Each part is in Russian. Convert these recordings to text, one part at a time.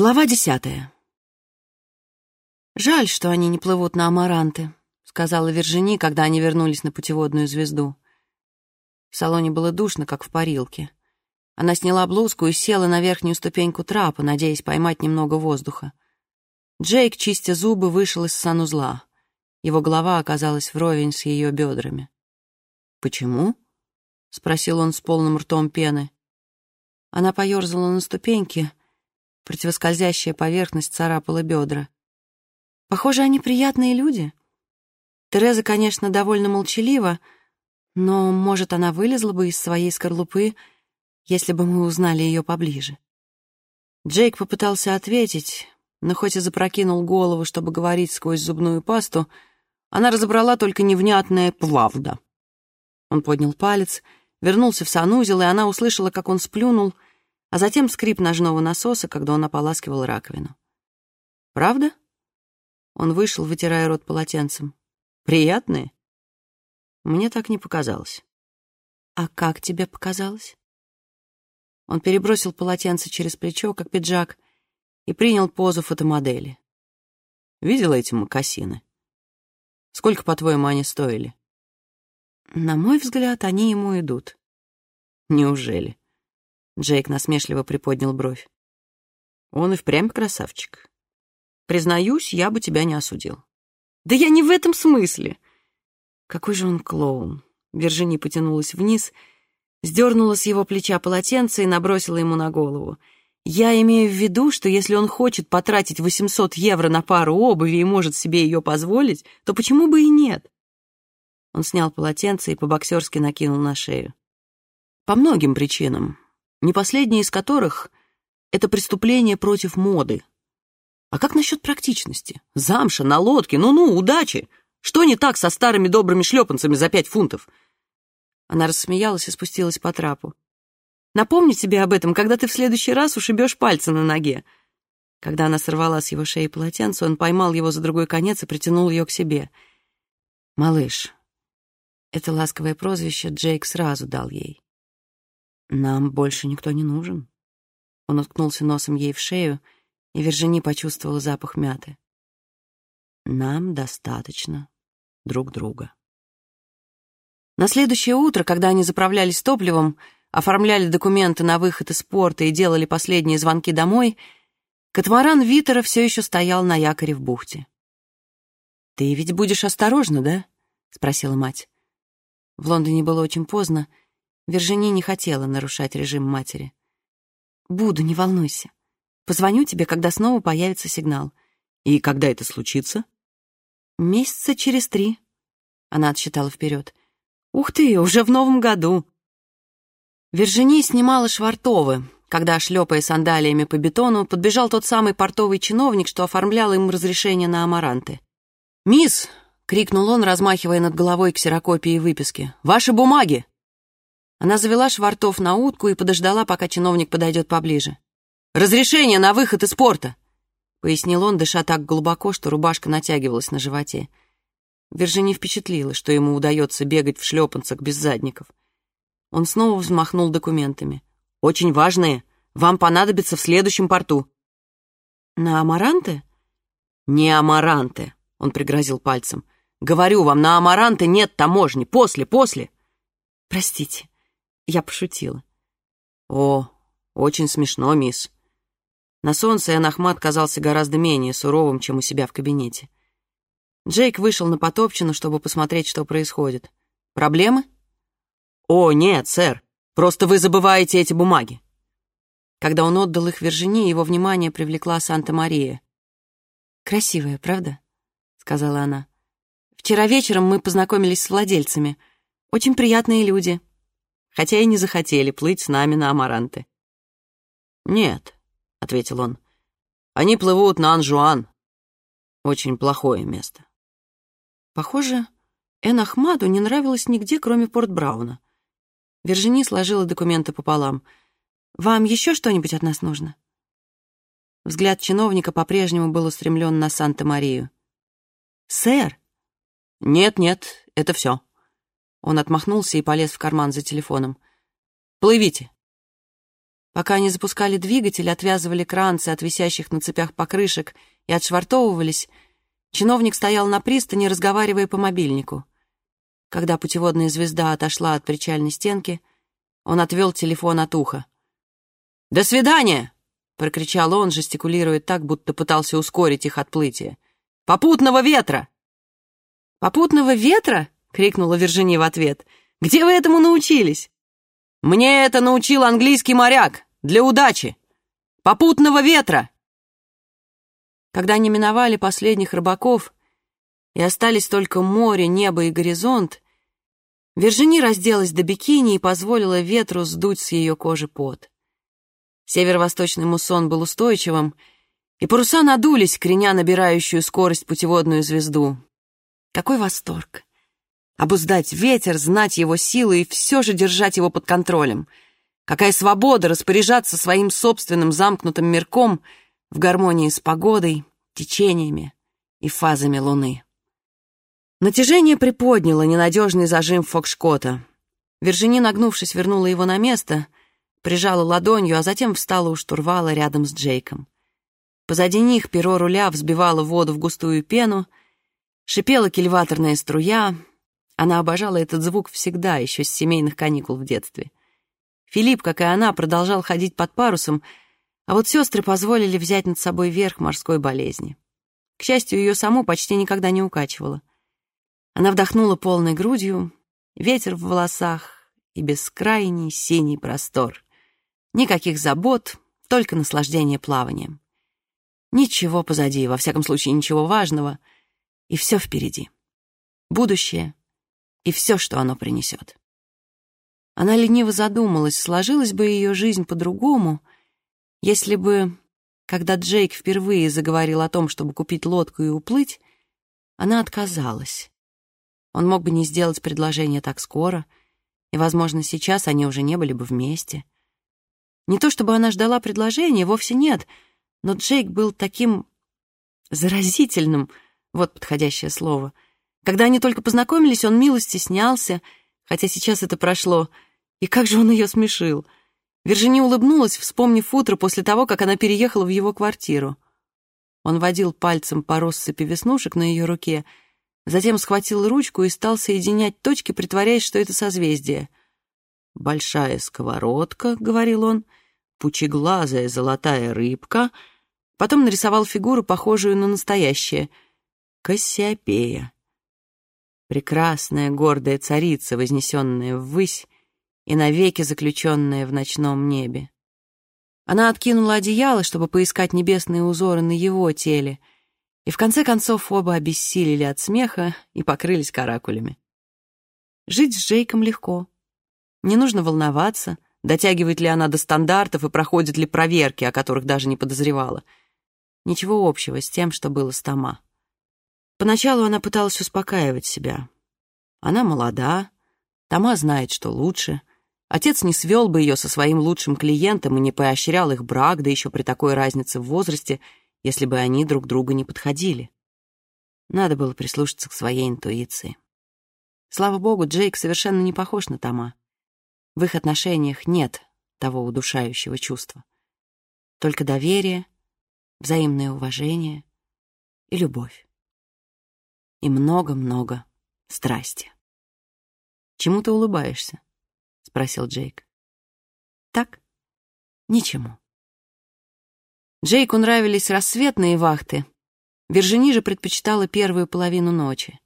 Глава десятая. «Жаль, что они не плывут на Амаранты», — сказала Вержини, когда они вернулись на путеводную звезду. В салоне было душно, как в парилке. Она сняла блузку и села на верхнюю ступеньку трапа, надеясь поймать немного воздуха. Джейк, чистя зубы, вышел из санузла. Его голова оказалась вровень с ее бедрами. «Почему?» — спросил он с полным ртом пены. Она поерзала на ступеньке, противоскользящая поверхность царапала бедра. Похоже, они приятные люди. Тереза, конечно, довольно молчалива, но, может, она вылезла бы из своей скорлупы, если бы мы узнали ее поближе. Джейк попытался ответить, но хоть и запрокинул голову, чтобы говорить сквозь зубную пасту, она разобрала только невнятное «плавда». Он поднял палец, вернулся в санузел, и она услышала, как он сплюнул — а затем скрип ножного насоса, когда он ополаскивал раковину. «Правда?» Он вышел, вытирая рот полотенцем. «Приятные?» Мне так не показалось. «А как тебе показалось?» Он перебросил полотенце через плечо, как пиджак, и принял позу фотомодели. «Видела эти мокасины? Сколько, по-твоему, они стоили?» «На мой взгляд, они ему идут». «Неужели?» Джейк насмешливо приподнял бровь. Он и впрямь красавчик. Признаюсь, я бы тебя не осудил. Да я не в этом смысле. Какой же он клоун. Вержини потянулась вниз, сдернула с его плеча полотенце и набросила ему на голову. Я имею в виду, что если он хочет потратить 800 евро на пару обуви и может себе ее позволить, то почему бы и нет? Он снял полотенце и по-боксерски накинул на шею. По многим причинам, не последнее из которых — это преступление против моды. А как насчет практичности? Замша на лодке, ну-ну, удачи! Что не так со старыми добрыми шлепанцами за пять фунтов? Она рассмеялась и спустилась по трапу. Напомни себе об этом, когда ты в следующий раз ушибешь пальцы на ноге. Когда она сорвала с его шеи полотенце, он поймал его за другой конец и притянул ее к себе. «Малыш». Это ласковое прозвище Джейк сразу дал ей. «Нам больше никто не нужен». Он уткнулся носом ей в шею, и Вержини почувствовала запах мяты. «Нам достаточно друг друга». На следующее утро, когда они заправлялись топливом, оформляли документы на выход из порта и делали последние звонки домой, катамаран Витера все еще стоял на якоре в бухте. «Ты ведь будешь осторожна, да?» — спросила мать. В Лондоне было очень поздно, Вержини не хотела нарушать режим матери. «Буду, не волнуйся. Позвоню тебе, когда снова появится сигнал». «И когда это случится?» «Месяца через три». Она отсчитала вперед. «Ух ты, уже в новом году!» Вержини снимала швартовы, когда, шлепая сандалиями по бетону, подбежал тот самый портовый чиновник, что оформлял им разрешение на амаранты. «Мисс!» — крикнул он, размахивая над головой ксерокопии выписки. «Ваши бумаги!» Она завела швартов на утку и подождала, пока чиновник подойдет поближе. «Разрешение на выход из порта!» — пояснил он, дыша так глубоко, что рубашка натягивалась на животе. Вержини впечатлила, что ему удается бегать в шлепанцах без задников. Он снова взмахнул документами. «Очень важные. Вам понадобится в следующем порту». «На Амаранте?» «Не Амаранте», — он пригрозил пальцем. «Говорю вам, на Амаранте нет таможни. После, после». «Простите», я пошутила. О, очень смешно, мисс. На солнце Энахмат казался гораздо менее суровым, чем у себя в кабинете. Джейк вышел на потопчину, чтобы посмотреть, что происходит. Проблемы? О, нет, сэр. Просто вы забываете эти бумаги. Когда он отдал их Вержини, его внимание привлекла Санта-Мария. «Красивая, правда?» — сказала она. «Вчера вечером мы познакомились с владельцами. Очень приятные люди хотя и не захотели плыть с нами на Амаранте. «Нет», — ответил он, — «они плывут на Анжуан. Очень плохое место». Похоже, Эн Ахмаду не нравилось нигде, кроме Порт-Брауна. Вержини сложила документы пополам. «Вам еще что-нибудь от нас нужно?» Взгляд чиновника по-прежнему был устремлен на Санта-Марию. «Сэр!» «Нет-нет, это все», он отмахнулся и полез в карман за телефоном. «Плывите!» Пока они запускали двигатель, отвязывали кранцы от висящих на цепях покрышек и отшвартовывались, чиновник стоял на пристани, разговаривая по мобильнику. Когда путеводная звезда отошла от причальной стенки, он отвел телефон от уха. «До свидания!» — прокричал он, жестикулируя так, будто пытался ускорить их отплытие. «Попутного ветра!» «Попутного ветра?» — крикнула Виржини в ответ. «Где вы этому научились?» «Мне это научил английский моряк. Для удачи. Попутного ветра!» Когда они миновали последних рыбаков и остались только море, небо и горизонт, Виржини разделась до бикини и позволила ветру сдуть с ее кожи пот. Северо-восточный муссон был устойчивым, и паруса надулись, креня набирающую скорость путеводную звезду. Какой восторг! Обуздать ветер, знать его силы и все же держать его под контролем. Какая свобода распоряжаться своим собственным замкнутым мирком в гармонии с погодой, течениями и фазами луны. Натяжение приподняло ненадежный зажим Фокшкота. Вержини, нагнувшись, вернула его на место, прижала ладонью, а затем встала у штурвала рядом с Джейком. Позади них перо руля взбивало воду в густую пену, Шипела кильваторная струя. Она обожала этот звук всегда, еще с семейных каникул в детстве. Филипп, как и она, продолжал ходить под парусом, а вот сестры позволили взять над собой верх морской болезни. К счастью, ее саму почти никогда не укачивало. Она вдохнула полной грудью, ветер в волосах и бескрайний синий простор. Никаких забот, только наслаждение плаванием. Ничего позади, во всяком случае, ничего важного — и все впереди. Будущее и все, что оно принесет. Она лениво задумалась, сложилась бы ее жизнь по-другому, если бы, когда Джейк впервые заговорил о том, чтобы купить лодку и уплыть, она отказалась. Он мог бы не сделать предложение так скоро, и, возможно, сейчас они уже не были бы вместе. Не то чтобы она ждала предложения, вовсе нет, но Джейк был таким заразительным — вот подходящее слово. Когда они только познакомились, он мило стеснялся, хотя сейчас это прошло. И как же он ее смешил. Виржини улыбнулась, вспомнив утро после того, как она переехала в его квартиру. Он водил пальцем по россыпи веснушек на ее руке, затем схватил ручку и стал соединять точки, притворяясь, что это созвездие. «Большая сковородка», — говорил он, — «пучеглазая золотая рыбка». Потом нарисовал фигуру, похожую на настоящее — Кассиопея. Прекрасная, гордая царица, вознесенная ввысь и навеки заключенная в ночном небе. Она откинула одеяло, чтобы поискать небесные узоры на его теле, и в конце концов оба обессилели от смеха и покрылись каракулями. Жить с Джейком легко. Не нужно волноваться, дотягивает ли она до стандартов и проходит ли проверки, о которых даже не подозревала. Ничего общего с тем, что было с Тома. Поначалу она пыталась успокаивать себя. Она молода, Тома знает, что лучше. Отец не свел бы ее со своим лучшим клиентом и не поощрял их брак, да еще при такой разнице в возрасте, если бы они друг другу не подходили. Надо было прислушаться к своей интуиции. Слава богу, Джейк совершенно не похож на Тома. В их отношениях нет того удушающего чувства. Только доверие, взаимное уважение и любовь и много-много страсти. «Чему ты улыбаешься?» — спросил Джейк. «Так, ничему». Джейку нравились рассветные вахты. Вержини же предпочитала первую половину ночи.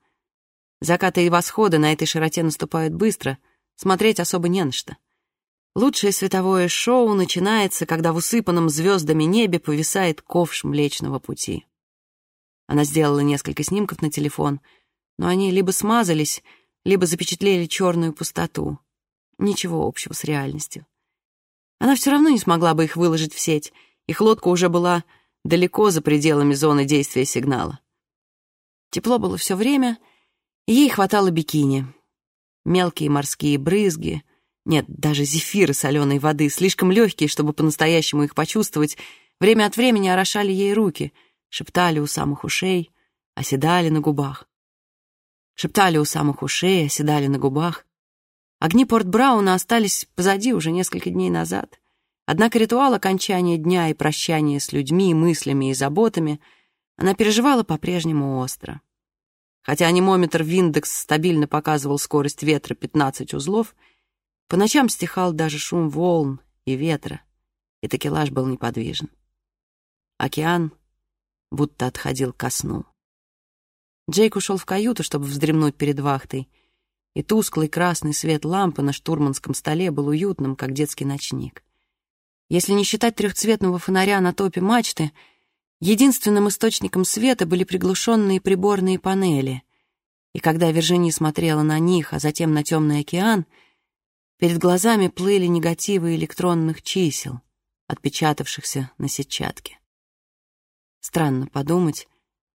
Закаты и восходы на этой широте наступают быстро, смотреть особо не на что. Лучшее световое шоу начинается, когда в усыпанном звездами небе повисает ковш Млечного Пути. Она сделала несколько снимков на телефон, но они либо смазались, либо запечатлели черную пустоту. Ничего общего с реальностью. Она все равно не смогла бы их выложить в сеть. Их лодка уже была далеко за пределами зоны действия сигнала. Тепло было все время, и ей хватало бикини. Мелкие морские брызги, нет, даже зефиры соленой воды, слишком легкие, чтобы по-настоящему их почувствовать, время от времени орошали ей руки — шептали у самых ушей, оседали на губах. Шептали у самых ушей, оседали на губах. Огни Порт Брауна остались позади уже несколько дней назад. Однако ритуал окончания дня и прощания с людьми, мыслями и заботами она переживала по-прежнему остро. Хотя анимометр Виндекс стабильно показывал скорость ветра 15 узлов, по ночам стихал даже шум волн и ветра, и такелаж был неподвижен. Океан будто отходил ко сну. Джейк ушел в каюту, чтобы вздремнуть перед вахтой, и тусклый красный свет лампы на штурманском столе был уютным, как детский ночник. Если не считать трехцветного фонаря на топе мачты, единственным источником света были приглушенные приборные панели, и когда Виржини смотрела на них, а затем на темный океан, перед глазами плыли негативы электронных чисел, отпечатавшихся на сетчатке. Странно подумать,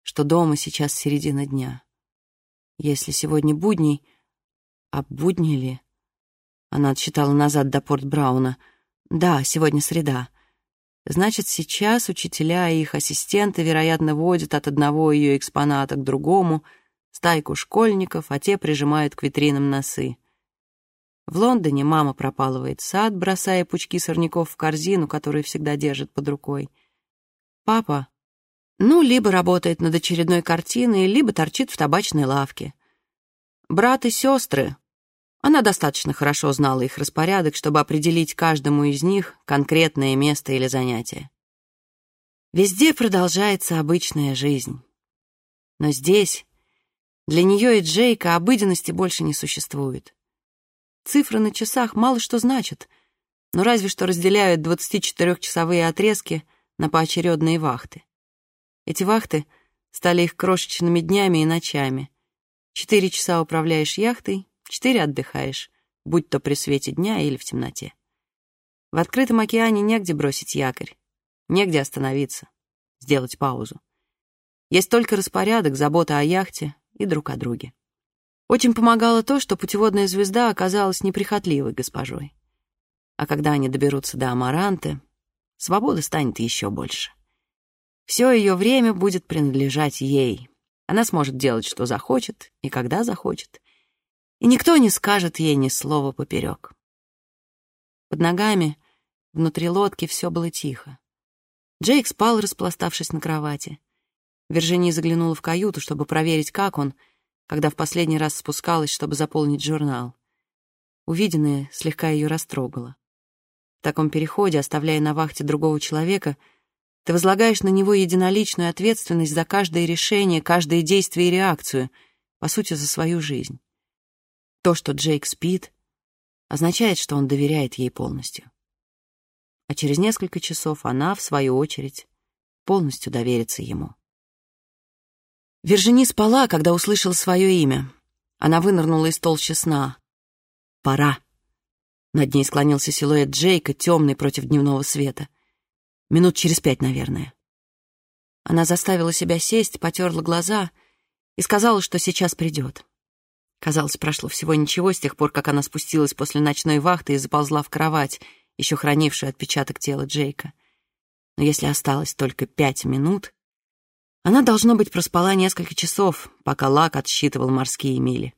что дома сейчас середина дня. Если сегодня будний, а будни ли? Она отсчитала назад до порт Брауна. Да, сегодня среда. Значит, сейчас учителя и их ассистенты, вероятно, водят от одного ее экспоната к другому стайку школьников, а те прижимают к витринам носы. В Лондоне мама пропалывает сад, бросая пучки сорняков в корзину, которую всегда держит под рукой. Папа ну, либо работает над очередной картиной, либо торчит в табачной лавке. Брат и сестры. Она достаточно хорошо знала их распорядок, чтобы определить каждому из них конкретное место или занятие. Везде продолжается обычная жизнь. Но здесь для нее и Джейка обыденности больше не существует. Цифры на часах мало что значат, но разве что разделяют 24-часовые отрезки на поочередные вахты. Эти вахты стали их крошечными днями и ночами. Четыре часа управляешь яхтой, четыре отдыхаешь, будь то при свете дня или в темноте. В открытом океане негде бросить якорь, негде остановиться, сделать паузу. Есть только распорядок, забота о яхте и друг о друге. Очень помогало то, что путеводная звезда оказалась неприхотливой госпожой. А когда они доберутся до Амаранты, свободы станет еще больше. Все ее время будет принадлежать ей. Она сможет делать, что захочет и когда захочет. И никто не скажет ей ни слова поперек. Под ногами, внутри лодки, все было тихо. Джейк спал, распластавшись на кровати. Виржини заглянула в каюту, чтобы проверить, как он, когда в последний раз спускалась, чтобы заполнить журнал. Увиденное слегка ее растрогало. В таком переходе, оставляя на вахте другого человека — ты возлагаешь на него единоличную ответственность за каждое решение, каждое действие и реакцию, по сути, за свою жизнь. То, что Джейк спит, означает, что он доверяет ей полностью. А через несколько часов она, в свою очередь, полностью доверится ему. Вержини спала, когда услышала свое имя. Она вынырнула из толщи сна. «Пора». Над ней склонился силуэт Джейка, темный против дневного света. Минут через пять, наверное. Она заставила себя сесть, потерла глаза и сказала, что сейчас придет. Казалось, прошло всего ничего с тех пор, как она спустилась после ночной вахты и заползла в кровать, еще хранившую отпечаток тела Джейка. Но если осталось только пять минут, она, должно быть, проспала несколько часов, пока Лак отсчитывал морские мили.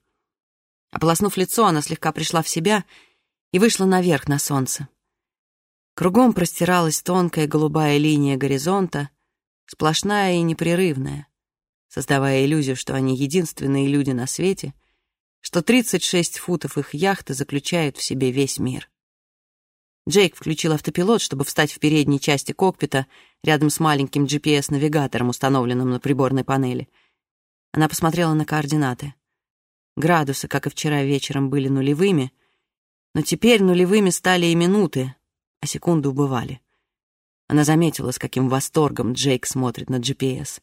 Ополоснув лицо, она слегка пришла в себя и вышла наверх на солнце. Кругом простиралась тонкая голубая линия горизонта, сплошная и непрерывная, создавая иллюзию, что они единственные люди на свете, что 36 футов их яхты заключают в себе весь мир. Джейк включил автопилот, чтобы встать в передней части кокпита рядом с маленьким GPS-навигатором, установленным на приборной панели. Она посмотрела на координаты. Градусы, как и вчера вечером, были нулевыми, но теперь нулевыми стали и минуты, а секунды убывали. Она заметила, с каким восторгом Джейк смотрит на GPS.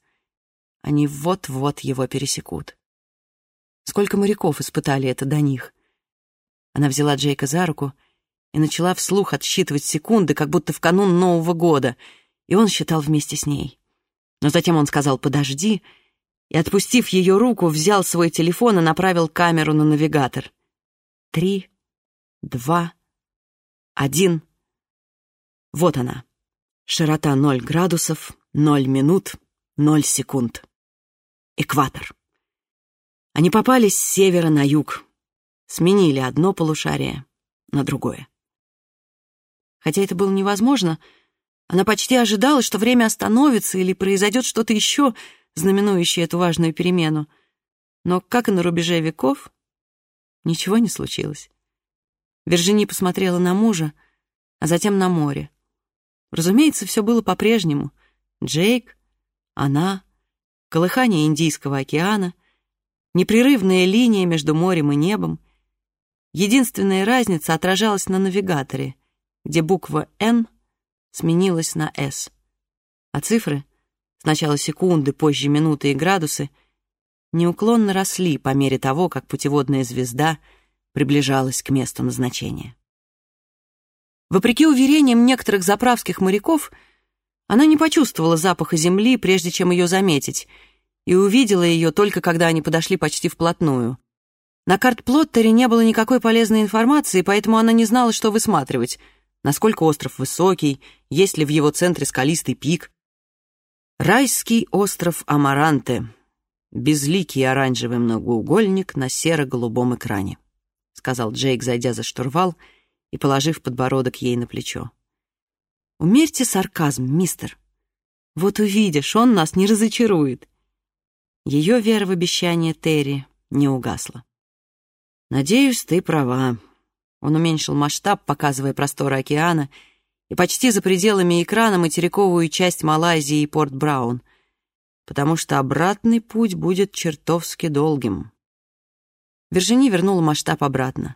Они вот-вот его пересекут. Сколько моряков испытали это до них? Она взяла Джейка за руку и начала вслух отсчитывать секунды, как будто в канун Нового года, и он считал вместе с ней. Но затем он сказал «подожди», и, отпустив ее руку, взял свой телефон и направил камеру на навигатор. Три, два, один — вот она. Широта 0 градусов, 0 минут, 0 секунд. Экватор. Они попали с севера на юг. Сменили одно полушарие на другое. Хотя это было невозможно, она почти ожидала, что время остановится или произойдет что-то еще, знаменующее эту важную перемену. Но, как и на рубеже веков, ничего не случилось. Виржини посмотрела на мужа, а затем на море. Разумеется, все было по-прежнему. Джейк, она, колыхание Индийского океана, непрерывная линия между морем и небом. Единственная разница отражалась на навигаторе, где буква «Н» сменилась на «С», а цифры, сначала секунды, позже минуты и градусы, неуклонно росли по мере того, как путеводная звезда приближалась к месту назначения. Вопреки уверениям некоторых заправских моряков, она не почувствовала запаха земли, прежде чем ее заметить, и увидела ее только когда они подошли почти вплотную. На карт-плоттере не было никакой полезной информации, поэтому она не знала, что высматривать, насколько остров высокий, есть ли в его центре скалистый пик. Райский остров Амаранте, безликий оранжевый многоугольник на серо-голубом экране, сказал Джейк, зайдя за штурвал — и положив подбородок ей на плечо. «Умерьте сарказм, мистер. Вот увидишь, он нас не разочарует». Ее вера в обещание Терри не угасла. «Надеюсь, ты права». Он уменьшил масштаб, показывая просторы океана, и почти за пределами экрана материковую часть Малайзии и Порт Браун, потому что обратный путь будет чертовски долгим. Вержини вернула масштаб обратно.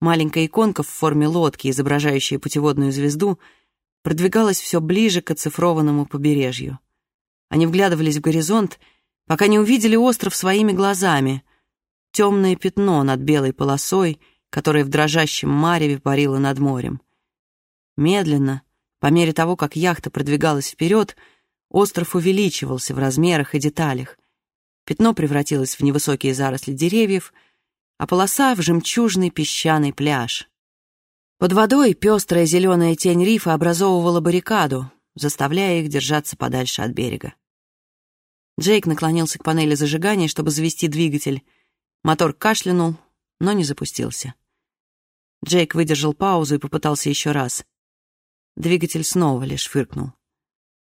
Маленькая иконка в форме лодки, изображающая путеводную звезду, продвигалась все ближе к оцифрованному побережью. Они вглядывались в горизонт, пока не увидели остров своими глазами. Темное пятно над белой полосой, которое в дрожащем мареве парило над морем. Медленно, по мере того, как яхта продвигалась вперед, остров увеличивался в размерах и деталях. Пятно превратилось в невысокие заросли деревьев — а полоса в жемчужный песчаный пляж. Под водой пестрая зеленая тень рифа образовывала баррикаду, заставляя их держаться подальше от берега. Джейк наклонился к панели зажигания, чтобы завести двигатель. Мотор кашлянул, но не запустился. Джейк выдержал паузу и попытался еще раз. Двигатель снова лишь фыркнул.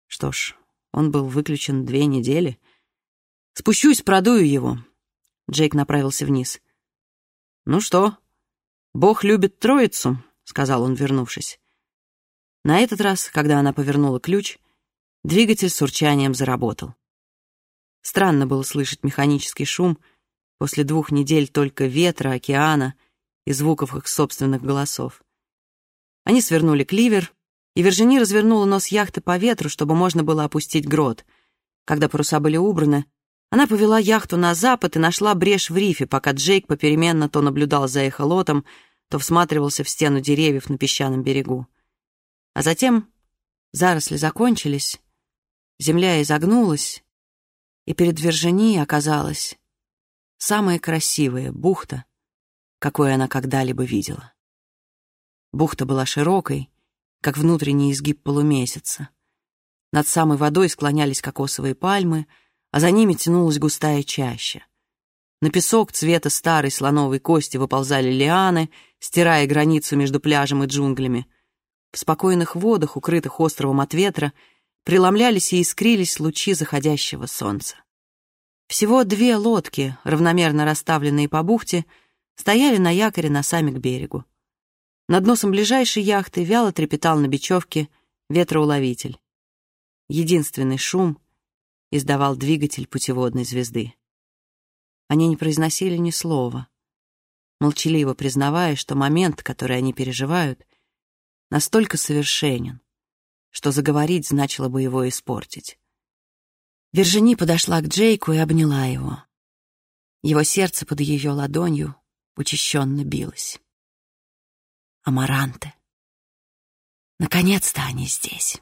Что ж, он был выключен две недели. «Спущусь, продую его». Джейк направился вниз. «Ну что, Бог любит троицу», — сказал он, вернувшись. На этот раз, когда она повернула ключ, двигатель с урчанием заработал. Странно было слышать механический шум после двух недель только ветра, океана и звуков их собственных голосов. Они свернули кливер, и Вержини развернула нос яхты по ветру, чтобы можно было опустить грот. Когда паруса были убраны, она повела яхту на запад и нашла брешь в рифе, пока Джейк попеременно то наблюдал за эхолотом, то всматривался в стену деревьев на песчаном берегу. А затем заросли закончились, земля изогнулась, и перед Вержини оказалась самая красивая бухта, какой она когда-либо видела. Бухта была широкой, как внутренний изгиб полумесяца. Над самой водой склонялись кокосовые пальмы — а за ними тянулась густая чаща. На песок цвета старой слоновой кости выползали лианы, стирая границу между пляжем и джунглями. В спокойных водах, укрытых островом от ветра, преломлялись и искрились лучи заходящего солнца. Всего две лодки, равномерно расставленные по бухте, стояли на якоре носами к берегу. Над носом ближайшей яхты вяло трепетал на бечевке ветроуловитель. Единственный шум — издавал двигатель путеводной звезды. Они не произносили ни слова, молчаливо признавая, что момент, который они переживают, настолько совершенен, что заговорить значило бы его испортить. Вержини подошла к Джейку и обняла его. Его сердце под ее ладонью учащенно билось. Амаранты. Наконец-то они здесь.